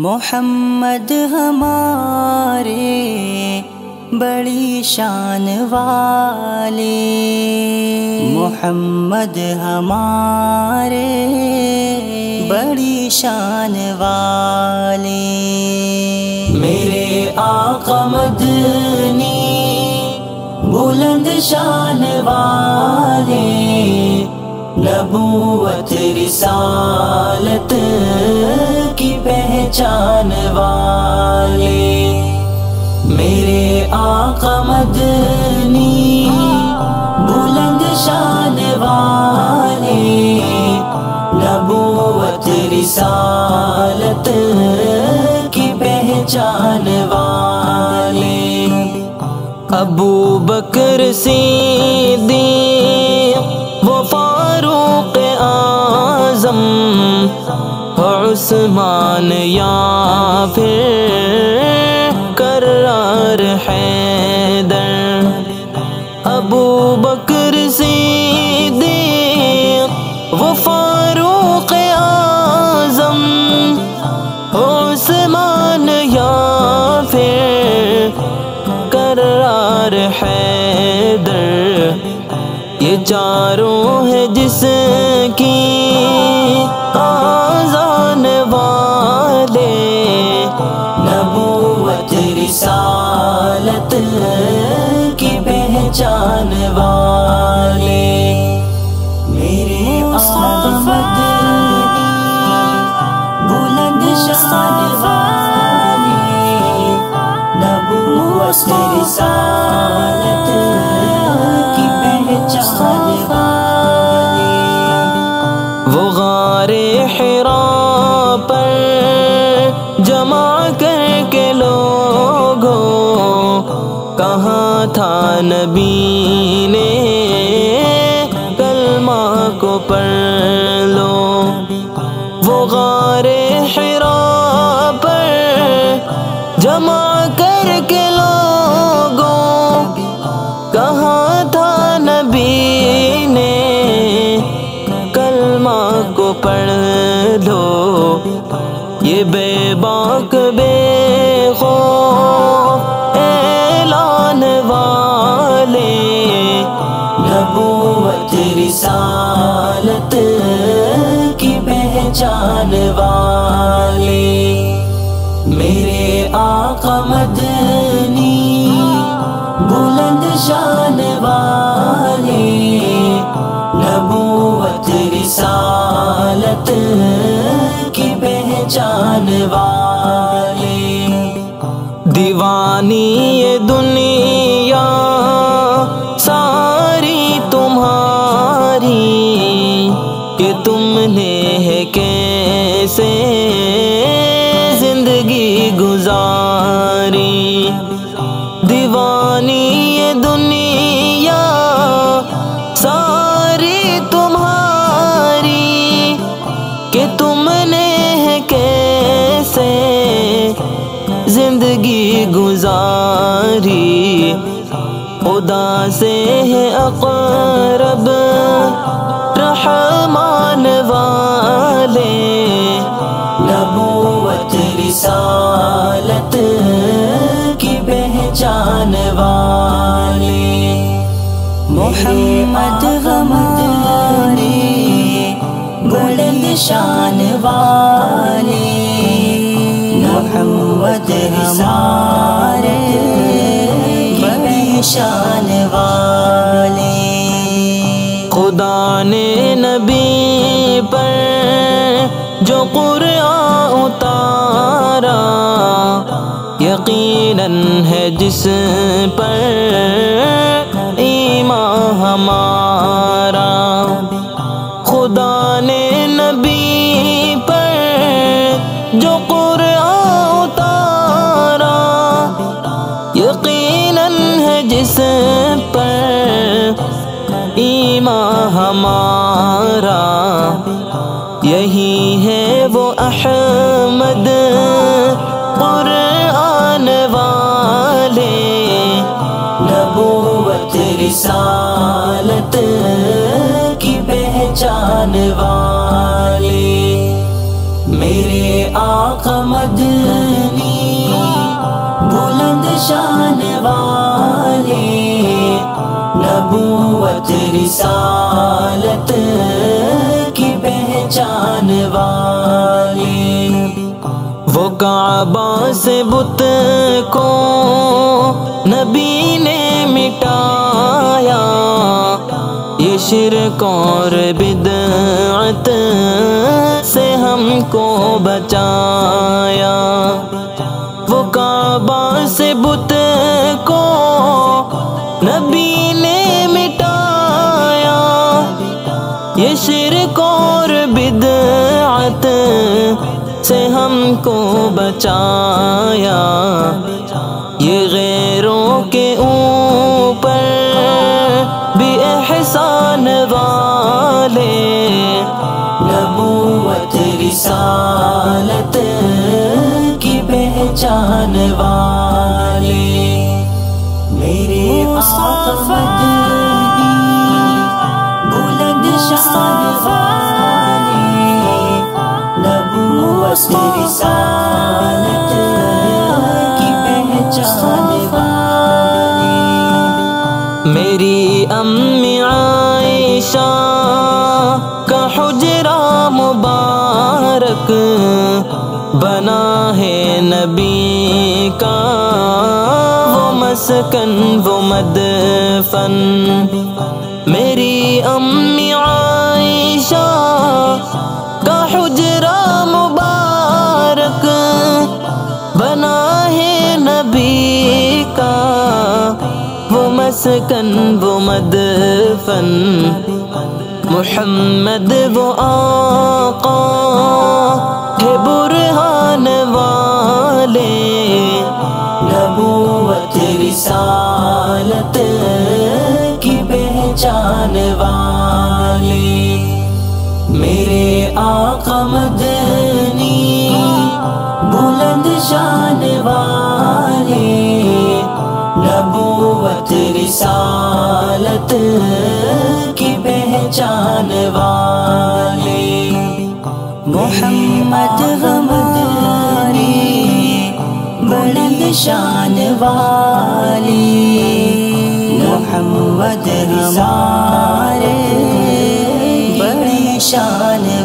محمد ہمارے بڑی شان والے۔ محمد ہمارے بڑی شان والے۔ میرے آقا مدنی بلند شان والے۔ نبوت رسالت پہچان والے میرے آقا مدنی، بلند شان والے، نبوت رسالت کی پہچان والے، ابو بکر سیدی عثمان یا پھر کرار حیدر۔ ابو بکر سیدی وہ فاروق اعظم۔ عثمان یا پھر کرار حیدر۔ یہ چاروں ہے جس کی آزان رسالت کی پہچان والے نبی نے کلمہ کو پڑھ رسالت کی پہچان والے میرے آقا مدنی بلند شان والے نبوت رسالت کی پہچان والے دیوانی دنیا گزاری۔ خدا سے ہے اقرب رحمان والے۔ نبوت رسالت کی پہچان والے۔ محمد ہمارے بلند شان والے۔ محمد ہمارے بڑی شان والے خدا نے نبی پر جو قرآن اتارا، یقیناً ہے جس پر ہمارا۔ یہی ہے وہ احمد۔ قرآن والے۔ نبوت رسالت کی پہچان والے۔ میرے آقا مدنی بلند شان والے۔ نبوت رسالت کی پہچان والے وہ کعبہ سے بت کو نبی نے مٹایا۔ یہ شرک اور بدعت سے ہم کو بچایا۔ وہ کعبہ سے بت کو نبی کو بچایا، یہ غیروں کے اوپر بھی احسان والے۔ نبوت رسالت کی پہچان والے۔ میرے آقا مدنی، بلند شان والے۔ رسالت کی پہچان میری امی عائشہ کا حجرہ مبارک بنا ہے نبی کا۔ وہ مسکن، وہ مدفن۔ میری امی عائشہ کا حجرہ مسکن وہ مدفن، محمد وہ آقا، ہے برہان والے۔ نبوت رسالت کی پہچان والے۔ میرے آقا مدنی بلند شان والے۔ نبوت رسالت کی پہچان والے۔ محمد غمدانی بلند شان والی۔ محمد ہمارے بڑے شان